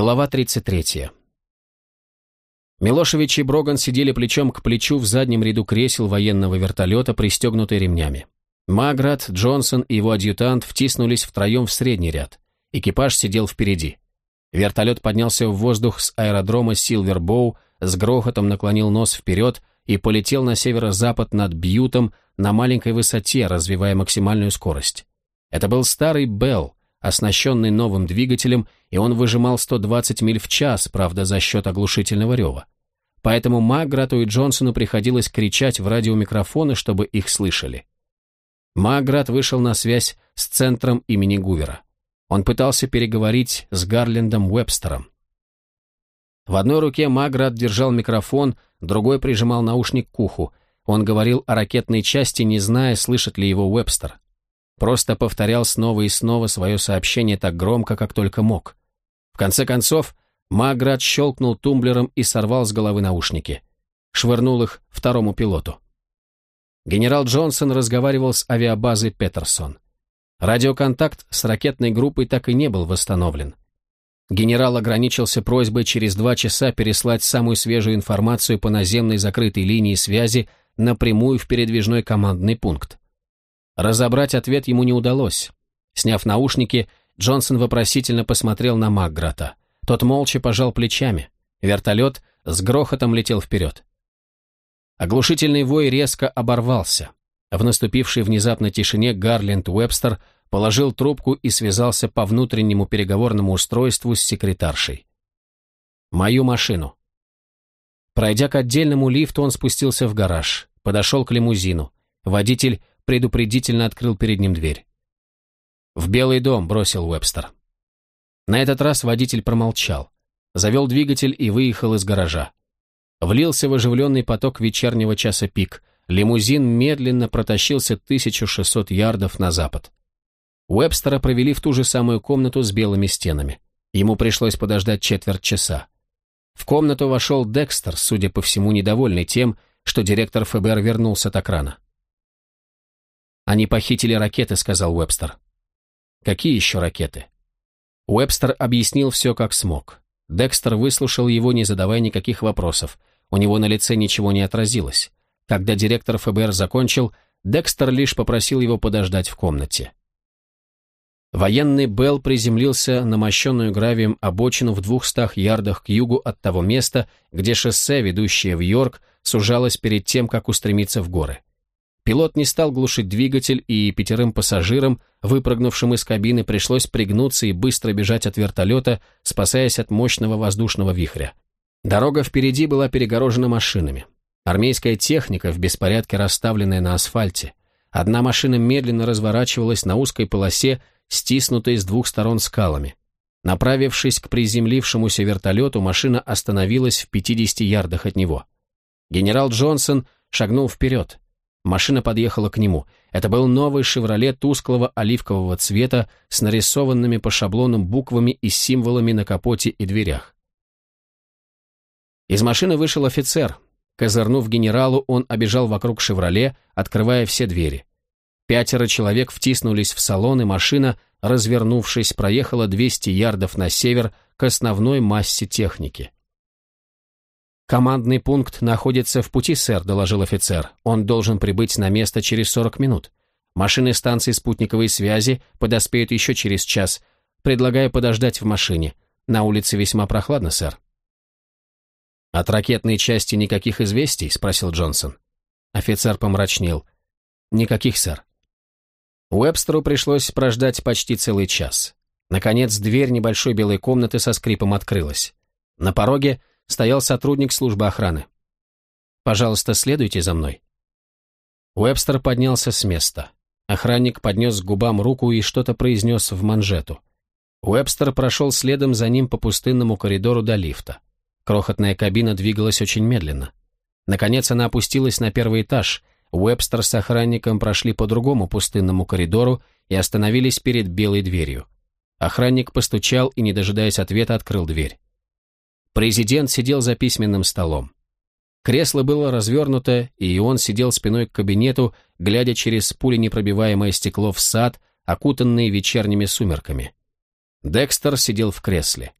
Глава 33. Милошевич и Броган сидели плечом к плечу в заднем ряду кресел военного вертолета, пристегнутые ремнями. Маград, Джонсон и его адъютант втиснулись втроем в средний ряд. Экипаж сидел впереди. Вертолет поднялся в воздух с аэродрома Силвербоу, с грохотом наклонил нос вперед и полетел на северо-запад над Бьютом на маленькой высоте, развивая максимальную скорость. Это был старый Белл, оснащенный новым двигателем, и он выжимал 120 миль в час, правда, за счет оглушительного рева. Поэтому Маграту и Джонсону приходилось кричать в радиомикрофоны, чтобы их слышали. Маград вышел на связь с центром имени Гувера. Он пытался переговорить с Гарлендом Уэбстером. В одной руке Маград держал микрофон, другой прижимал наушник к уху. Он говорил о ракетной части, не зная, слышит ли его Уэбстер. Просто повторял снова и снова свое сообщение так громко, как только мог. В конце концов, Маград щелкнул тумблером и сорвал с головы наушники. Швырнул их второму пилоту. Генерал Джонсон разговаривал с авиабазы Петерсон. Радиоконтакт с ракетной группой так и не был восстановлен. Генерал ограничился просьбой через два часа переслать самую свежую информацию по наземной закрытой линии связи напрямую в передвижной командный пункт. Разобрать ответ ему не удалось. Сняв наушники, Джонсон вопросительно посмотрел на Макграта. Тот молча пожал плечами. Вертолет с грохотом летел вперед. Оглушительный вой резко оборвался. В наступившей внезапно тишине Гарленд Уэбстер положил трубку и связался по внутреннему переговорному устройству с секретаршей. «Мою машину». Пройдя к отдельному лифту, он спустился в гараж, подошел к лимузину. Водитель предупредительно открыл перед ним дверь. «В Белый дом», — бросил Уэбстер. На этот раз водитель промолчал, завел двигатель и выехал из гаража. Влился в оживленный поток вечернего часа пик. Лимузин медленно протащился 1600 ярдов на запад. Уэбстера провели в ту же самую комнату с белыми стенами. Ему пришлось подождать четверть часа. В комнату вошел Декстер, судя по всему, недовольный тем, что директор ФБР вернулся так рано. «Они похитили ракеты», — сказал Уэбстер. «Какие еще ракеты?» Уэбстер объяснил все, как смог. Декстер выслушал его, не задавая никаких вопросов. У него на лице ничего не отразилось. Когда директор ФБР закончил, Декстер лишь попросил его подождать в комнате. Военный Белл приземлился на мощенную гравием обочину в двухстах ярдах к югу от того места, где шоссе, ведущее в Йорк, сужалось перед тем, как устремиться в горы. Пилот не стал глушить двигатель, и пятерым пассажирам, выпрыгнувшим из кабины, пришлось пригнуться и быстро бежать от вертолета, спасаясь от мощного воздушного вихря. Дорога впереди была перегорожена машинами. Армейская техника в беспорядке расставленная на асфальте. Одна машина медленно разворачивалась на узкой полосе, стиснутой с двух сторон скалами. Направившись к приземлившемуся вертолету, машина остановилась в 50 ярдах от него. Генерал Джонсон шагнул вперед. Машина подъехала к нему. Это был новый «Шевроле» тусклого оливкового цвета с нарисованными по шаблонам буквами и символами на капоте и дверях. Из машины вышел офицер. Козырнув генералу, он обежал вокруг «Шевроле», открывая все двери. Пятеро человек втиснулись в салон, и машина, развернувшись, проехала 200 ярдов на север к основной массе техники. «Командный пункт находится в пути, сэр», — доложил офицер. «Он должен прибыть на место через 40 минут. Машины станции спутниковой связи подоспеют еще через час. Предлагаю подождать в машине. На улице весьма прохладно, сэр». «От ракетной части никаких известий?» — спросил Джонсон. Офицер помрачнел. «Никаких, сэр». Уэбстеру пришлось прождать почти целый час. Наконец, дверь небольшой белой комнаты со скрипом открылась. На пороге стоял сотрудник службы охраны. «Пожалуйста, следуйте за мной». Уэбстер поднялся с места. Охранник поднес к губам руку и что-то произнес в манжету. Уэбстер прошел следом за ним по пустынному коридору до лифта. Крохотная кабина двигалась очень медленно. Наконец она опустилась на первый этаж. Уэбстер с охранником прошли по другому пустынному коридору и остановились перед белой дверью. Охранник постучал и, не дожидаясь ответа, открыл дверь. Президент сидел за письменным столом. Кресло было развернуто, и он сидел спиной к кабинету, глядя через пуленепробиваемое стекло в сад, окутанный вечерними сумерками. Декстер сидел в кресле.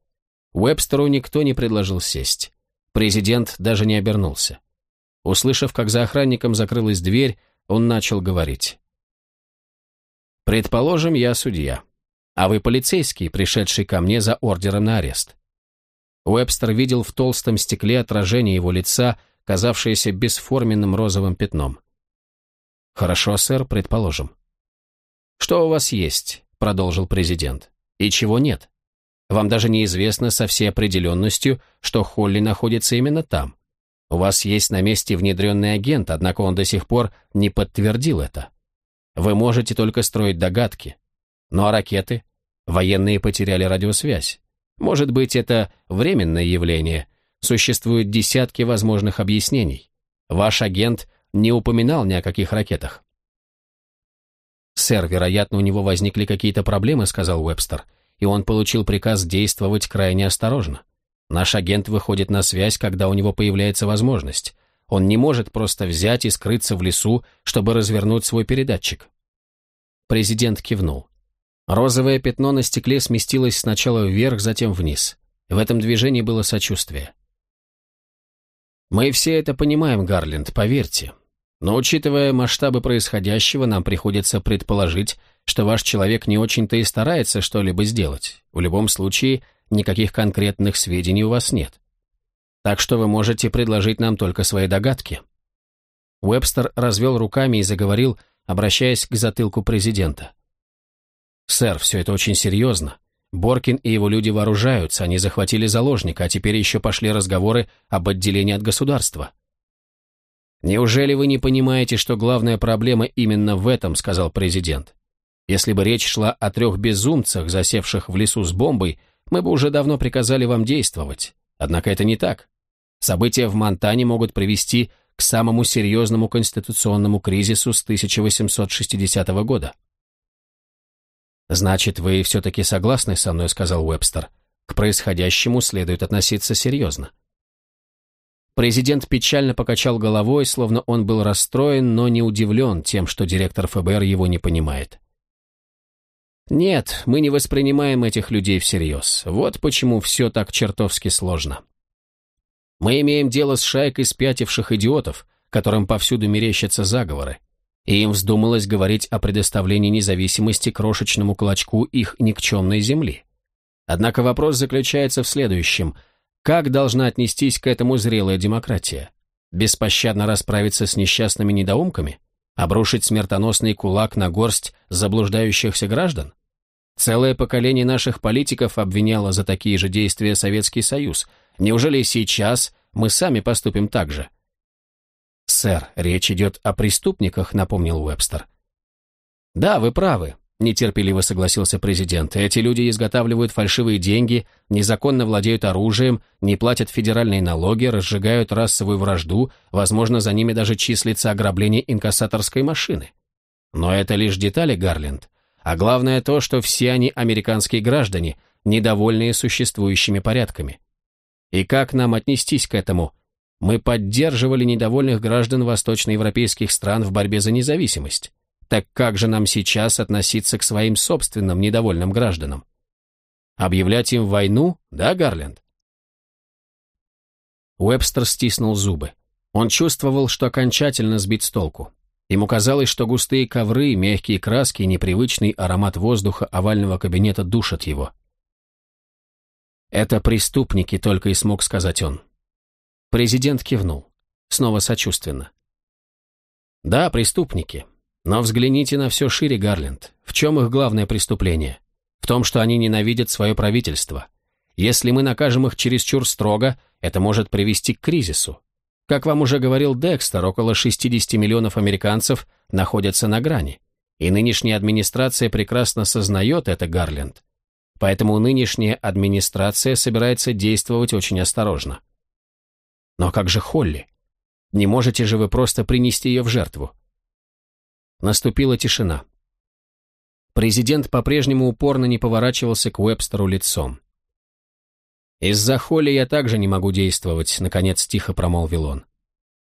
Уэбстеру никто не предложил сесть. Президент даже не обернулся. Услышав, как за охранником закрылась дверь, он начал говорить. «Предположим, я судья, а вы полицейский, пришедший ко мне за ордером на арест». Уэбстер видел в толстом стекле отражение его лица, казавшееся бесформенным розовым пятном. «Хорошо, сэр, предположим». «Что у вас есть?» — продолжил президент. «И чего нет? Вам даже неизвестно со всей определенностью, что Холли находится именно там. У вас есть на месте внедренный агент, однако он до сих пор не подтвердил это. Вы можете только строить догадки. Ну а ракеты? Военные потеряли радиосвязь. Может быть, это временное явление. Существуют десятки возможных объяснений. Ваш агент не упоминал ни о каких ракетах. «Сэр, вероятно, у него возникли какие-то проблемы», — сказал Уэбстер, «и он получил приказ действовать крайне осторожно. Наш агент выходит на связь, когда у него появляется возможность. Он не может просто взять и скрыться в лесу, чтобы развернуть свой передатчик». Президент кивнул. Розовое пятно на стекле сместилось сначала вверх, затем вниз. В этом движении было сочувствие. «Мы все это понимаем, Гарленд, поверьте. Но учитывая масштабы происходящего, нам приходится предположить, что ваш человек не очень-то и старается что-либо сделать. В любом случае, никаких конкретных сведений у вас нет. Так что вы можете предложить нам только свои догадки». Уэбстер развел руками и заговорил, обращаясь к затылку президента. «Сэр, все это очень серьезно. Боркин и его люди вооружаются, они захватили заложника, а теперь еще пошли разговоры об отделении от государства. «Неужели вы не понимаете, что главная проблема именно в этом?» – сказал президент. «Если бы речь шла о трех безумцах, засевших в лесу с бомбой, мы бы уже давно приказали вам действовать. Однако это не так. События в Монтане могут привести к самому серьезному конституционному кризису с 1860 года». «Значит, вы все-таки согласны со мной», — сказал Уэбстер. «К происходящему следует относиться серьезно». Президент печально покачал головой, словно он был расстроен, но не удивлен тем, что директор ФБР его не понимает. «Нет, мы не воспринимаем этих людей всерьез. Вот почему все так чертовски сложно. Мы имеем дело с шайкой спятивших идиотов, которым повсюду мерещатся заговоры и им вздумалось говорить о предоставлении независимости крошечному клочку их никчемной земли. Однако вопрос заключается в следующем. Как должна отнестись к этому зрелая демократия? Беспощадно расправиться с несчастными недоумками? Обрушить смертоносный кулак на горсть заблуждающихся граждан? Целое поколение наших политиков обвиняло за такие же действия Советский Союз. Неужели сейчас мы сами поступим так же? «Сэр, речь идет о преступниках», — напомнил Уэбстер. «Да, вы правы», — нетерпеливо согласился президент. «Эти люди изготавливают фальшивые деньги, незаконно владеют оружием, не платят федеральные налоги, разжигают расовую вражду, возможно, за ними даже числится ограбление инкассаторской машины. Но это лишь детали, Гарленд. А главное то, что все они американские граждане, недовольные существующими порядками. И как нам отнестись к этому, мы поддерживали недовольных граждан восточноевропейских стран в борьбе за независимость. Так как же нам сейчас относиться к своим собственным недовольным гражданам? Объявлять им войну, да, Гарленд? Уэбстер стиснул зубы. Он чувствовал, что окончательно сбит с толку. Ему казалось, что густые ковры, мягкие краски и непривычный аромат воздуха овального кабинета душат его. «Это преступники», — только и смог сказать он. Президент кивнул. Снова сочувственно. Да, преступники. Но взгляните на все шире, Гарленд. В чем их главное преступление? В том, что они ненавидят свое правительство. Если мы накажем их чересчур строго, это может привести к кризису. Как вам уже говорил Декстер, около 60 миллионов американцев находятся на грани. И нынешняя администрация прекрасно сознает это, Гарленд. Поэтому нынешняя администрация собирается действовать очень осторожно. Но как же Холли? Не можете же вы просто принести ее в жертву? Наступила тишина. Президент по-прежнему упорно не поворачивался к Уэбстеру лицом. «Из-за Холли я также не могу действовать», — наконец тихо промолвил он.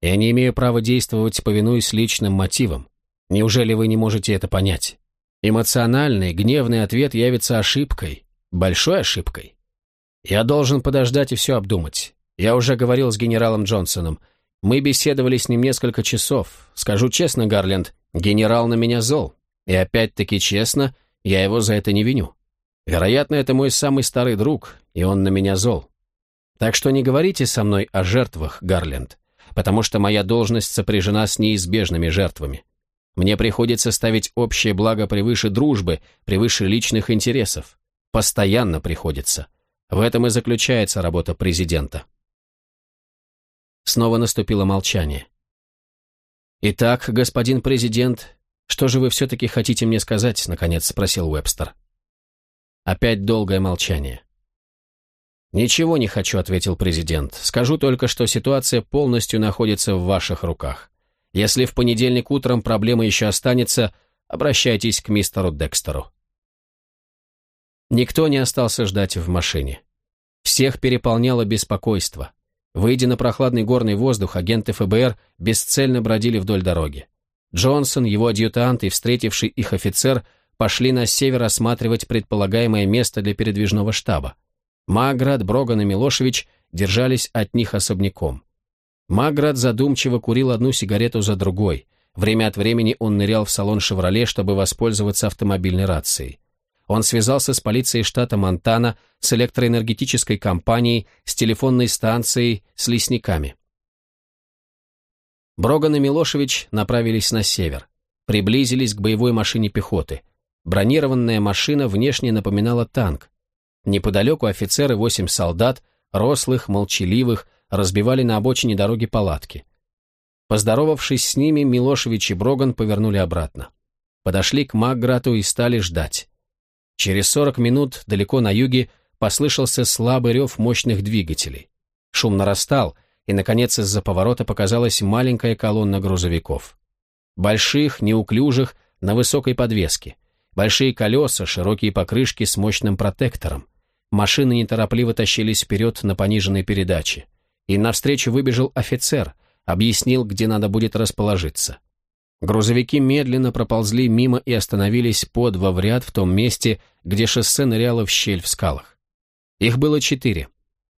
«Я не имею права действовать, повинуясь личным мотивам. Неужели вы не можете это понять? Эмоциональный, гневный ответ явится ошибкой, большой ошибкой. «Я должен подождать и все обдумать. Я уже говорил с генералом Джонсоном. Мы беседовали с ним несколько часов. Скажу честно, Гарленд, генерал на меня зол. И опять-таки честно, я его за это не виню. Вероятно, это мой самый старый друг, и он на меня зол. Так что не говорите со мной о жертвах, Гарленд, потому что моя должность сопряжена с неизбежными жертвами. Мне приходится ставить общее благо превыше дружбы, превыше личных интересов. Постоянно приходится. В этом и заключается работа президента. Снова наступило молчание. «Итак, господин президент, что же вы все-таки хотите мне сказать?» — наконец спросил Уэбстер. Опять долгое молчание. «Ничего не хочу», — ответил президент. «Скажу только, что ситуация полностью находится в ваших руках. Если в понедельник утром проблема еще останется, обращайтесь к мистеру Декстеру». Никто не остался ждать в машине. Всех переполняло беспокойство. Выйдя на прохладный горный воздух, агенты ФБР бесцельно бродили вдоль дороги. Джонсон, его адъютант и встретивший их офицер пошли на север осматривать предполагаемое место для передвижного штаба. Маград, Броган и Милошевич держались от них особняком. Маград задумчиво курил одну сигарету за другой. Время от времени он нырял в салон «Шевроле», чтобы воспользоваться автомобильной рацией. Он связался с полицией штата Монтана, с электроэнергетической компанией, с телефонной станцией, с лесниками. Броган и Милошевич направились на север, приблизились к боевой машине пехоты. Бронированная машина внешне напоминала танк. Неподалеку офицеры восемь солдат, рослых, молчаливых, разбивали на обочине дороги палатки. Поздоровавшись с ними, Милошевич и Броган повернули обратно. Подошли к Макграту и стали ждать. Через 40 минут далеко на юге послышался слабый рев мощных двигателей. Шум нарастал, и, наконец, из-за поворота показалась маленькая колонна грузовиков. Больших, неуклюжих, на высокой подвеске. Большие колеса, широкие покрышки с мощным протектором. Машины неторопливо тащились вперед на пониженной передаче. И навстречу выбежал офицер, объяснил, где надо будет расположиться. Грузовики медленно проползли мимо и остановились по два в ряд в том месте, где шоссе ныряло в щель в скалах. Их было четыре.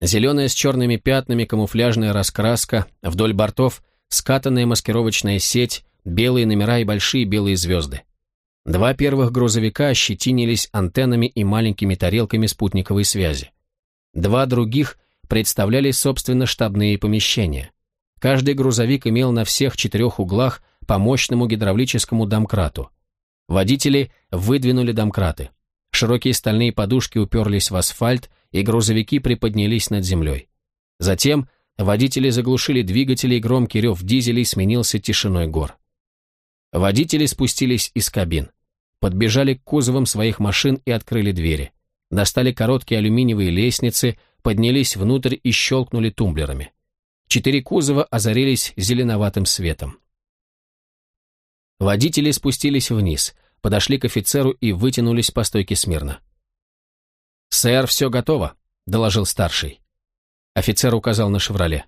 Зеленая с черными пятнами камуфляжная раскраска, вдоль бортов скатанная маскировочная сеть, белые номера и большие белые звезды. Два первых грузовика ощетинились антеннами и маленькими тарелками спутниковой связи. Два других представляли, собственно, штабные помещения. Каждый грузовик имел на всех четырех углах по мощному гидравлическому домкрату. Водители выдвинули домкраты. Широкие стальные подушки уперлись в асфальт, и грузовики приподнялись над землей. Затем водители заглушили двигатели, и громкий рев дизелей сменился тишиной гор. Водители спустились из кабин. Подбежали к кузовам своих машин и открыли двери. Достали короткие алюминиевые лестницы, поднялись внутрь и щелкнули тумблерами. Четыре кузова озарились зеленоватым светом. Водители спустились вниз, подошли к офицеру и вытянулись по стойке смирно. «Сэр, все готово», — доложил старший. Офицер указал на «Шевроле».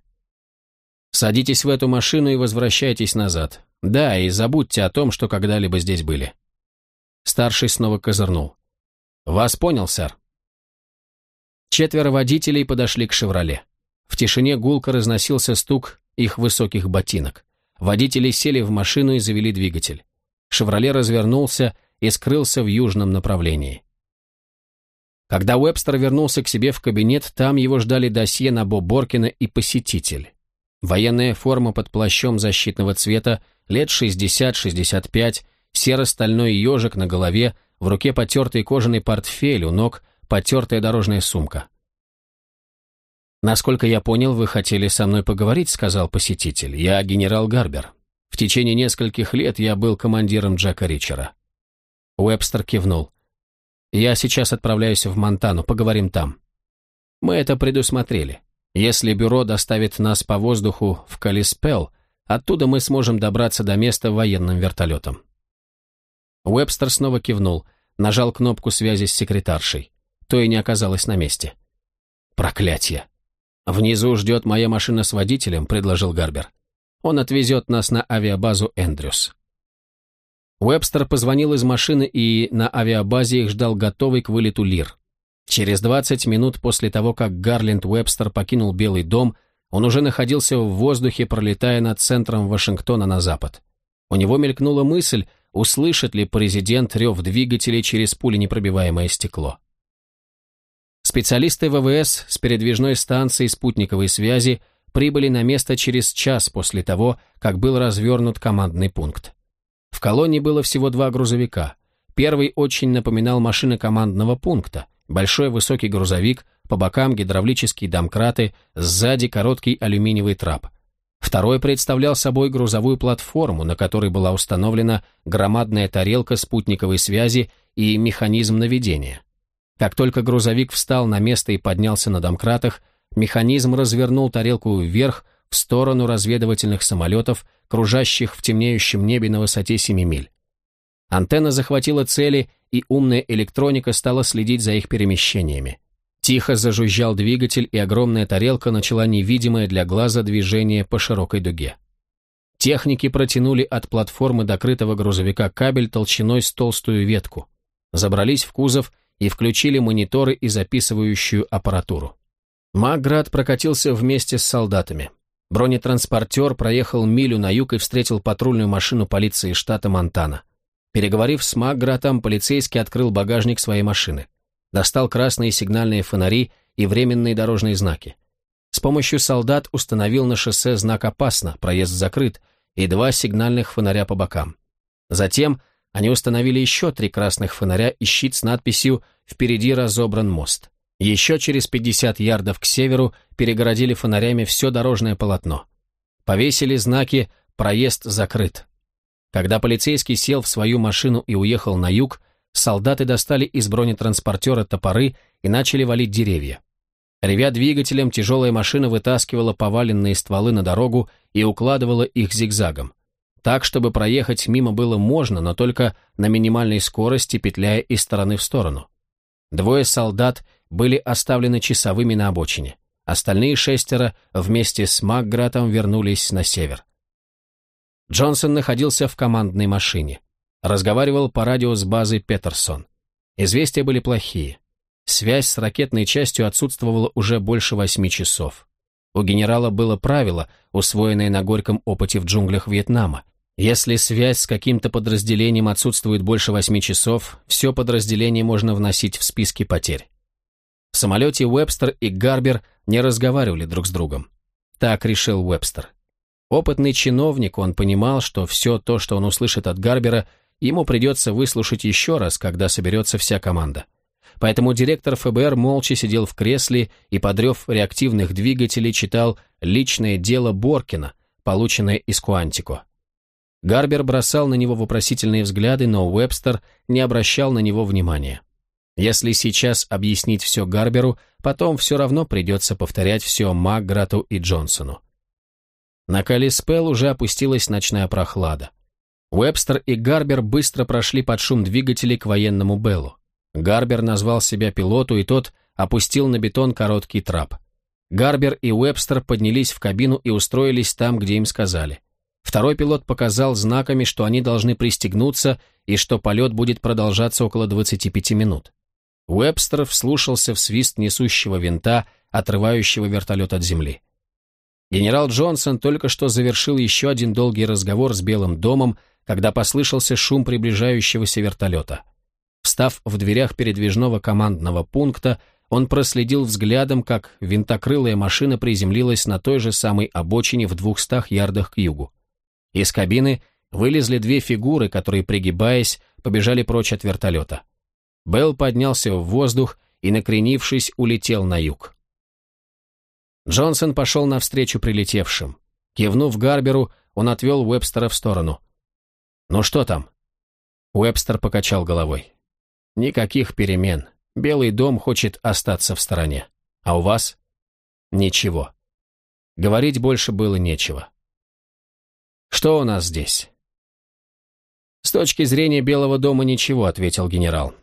«Садитесь в эту машину и возвращайтесь назад. Да, и забудьте о том, что когда-либо здесь были». Старший снова козырнул. «Вас понял, сэр». Четверо водителей подошли к «Шевроле». В тишине гулко разносился стук их высоких ботинок. Водители сели в машину и завели двигатель. «Шевроле» развернулся и скрылся в южном направлении. Когда Уэбстер вернулся к себе в кабинет, там его ждали досье на Бо Боркина и посетитель. Военная форма под плащом защитного цвета, лет 60-65, серо-стальной ежик на голове, в руке потертый кожаный портфель, у ног потертая дорожная сумка. «Насколько я понял, вы хотели со мной поговорить», — сказал посетитель. «Я генерал Гарбер. В течение нескольких лет я был командиром Джека Ричера». Уэбстер кивнул. «Я сейчас отправляюсь в Монтану, поговорим там». «Мы это предусмотрели. Если бюро доставит нас по воздуху в Калиспел, оттуда мы сможем добраться до места военным вертолетом». Уэбстер снова кивнул, нажал кнопку связи с секретаршей. То и не оказалось на месте. «Проклятье!» «Внизу ждет моя машина с водителем», — предложил Гарбер. «Он отвезет нас на авиабазу Эндрюс». Уэбстер позвонил из машины, и на авиабазе их ждал готовый к вылету Лир. Через 20 минут после того, как Гарленд Уэбстер покинул Белый дом, он уже находился в воздухе, пролетая над центром Вашингтона на запад. У него мелькнула мысль, услышит ли президент рев двигателей через пуленепробиваемое стекло. Специалисты ВВС с передвижной станции спутниковой связи прибыли на место через час после того, как был развернут командный пункт. В колонии было всего два грузовика. Первый очень напоминал машины командного пункта, большой высокий грузовик, по бокам гидравлические домкраты, сзади короткий алюминиевый трап. Второй представлял собой грузовую платформу, на которой была установлена громадная тарелка спутниковой связи и механизм наведения. Как только грузовик встал на место и поднялся на домкратах, механизм развернул тарелку вверх в сторону разведывательных самолетов, кружащих в темнеющем небе на высоте 7 миль. Антенна захватила цели, и умная электроника стала следить за их перемещениями. Тихо зажужжал двигатель, и огромная тарелка начала невидимое для глаза движение по широкой дуге. Техники протянули от платформы до крытого грузовика кабель толщиной с толстую ветку, забрались в кузов и включили мониторы и записывающую аппаратуру. Маград прокатился вместе с солдатами. Бронетранспортер проехал милю на юг и встретил патрульную машину полиции штата Монтана. Переговорив с Магратом, полицейский открыл багажник своей машины. Достал красные сигнальные фонари и временные дорожные знаки. С помощью солдат установил на шоссе знак «Опасно», проезд закрыт, и два сигнальных фонаря по бокам. Затем они установили еще три красных фонаря и щит с надписью «Впереди разобран мост». Еще через 50 ярдов к северу перегородили фонарями все дорожное полотно. Повесили знаки «Проезд закрыт». Когда полицейский сел в свою машину и уехал на юг, солдаты достали из бронетранспортера топоры и начали валить деревья. Ревя двигателем, тяжелая машина вытаскивала поваленные стволы на дорогу и укладывала их зигзагом. Так, чтобы проехать мимо было можно, но только на минимальной скорости, петляя из стороны в сторону. Двое солдат были оставлены часовыми на обочине. Остальные шестеро вместе с Макгратом вернулись на север. Джонсон находился в командной машине. Разговаривал по радио с базы Петерсон. Известия были плохие. Связь с ракетной частью отсутствовала уже больше восьми часов. У генерала было правило, усвоенное на горьком опыте в джунглях Вьетнама. Если связь с каким-то подразделением отсутствует больше восьми часов, все подразделение можно вносить в списки потерь. В самолете Уэбстер и Гарбер не разговаривали друг с другом. Так решил Уэбстер. Опытный чиновник, он понимал, что все то, что он услышит от Гарбера, ему придется выслушать еще раз, когда соберется вся команда. Поэтому директор ФБР молча сидел в кресле и, подрев реактивных двигателей, читал «Личное дело Боркина», полученное из Куантико. Гарбер бросал на него вопросительные взгляды, но Уэбстер не обращал на него внимания. Если сейчас объяснить все Гарберу, потом все равно придется повторять все Макграту и Джонсону. На Калиспел уже опустилась ночная прохлада. Уэбстер и Гарбер быстро прошли под шум двигателей к военному Беллу. Гарбер назвал себя пилоту, и тот опустил на бетон короткий трап. Гарбер и Уэбстер поднялись в кабину и устроились там, где им сказали. Второй пилот показал знаками, что они должны пристегнуться и что полет будет продолжаться около 25 минут. Уэбстер вслушался в свист несущего винта, отрывающего вертолет от земли. Генерал Джонсон только что завершил еще один долгий разговор с Белым домом, когда послышался шум приближающегося вертолета. Встав в дверях передвижного командного пункта, он проследил взглядом, как винтокрылая машина приземлилась на той же самой обочине в двухстах ярдах к югу. Из кабины вылезли две фигуры, которые, пригибаясь, побежали прочь от вертолета. Белл поднялся в воздух и, накренившись, улетел на юг. Джонсон пошел навстречу прилетевшим. Кивнув Гарберу, он отвел Уэбстера в сторону. «Ну что там?» Уэбстер покачал головой. «Никаких перемен. Белый дом хочет остаться в стороне. А у вас?» «Ничего». Говорить больше было нечего. «Что у нас здесь?» «С точки зрения Белого дома ничего», — ответил генерал.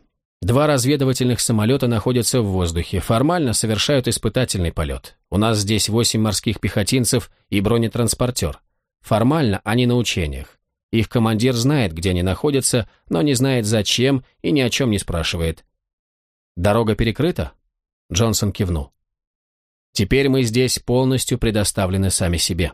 Два разведывательных самолета находятся в воздухе, формально совершают испытательный полет. У нас здесь восемь морских пехотинцев и бронетранспортер. Формально они на учениях. Их командир знает, где они находятся, но не знает зачем и ни о чем не спрашивает. Дорога перекрыта? Джонсон кивнул. «Теперь мы здесь полностью предоставлены сами себе».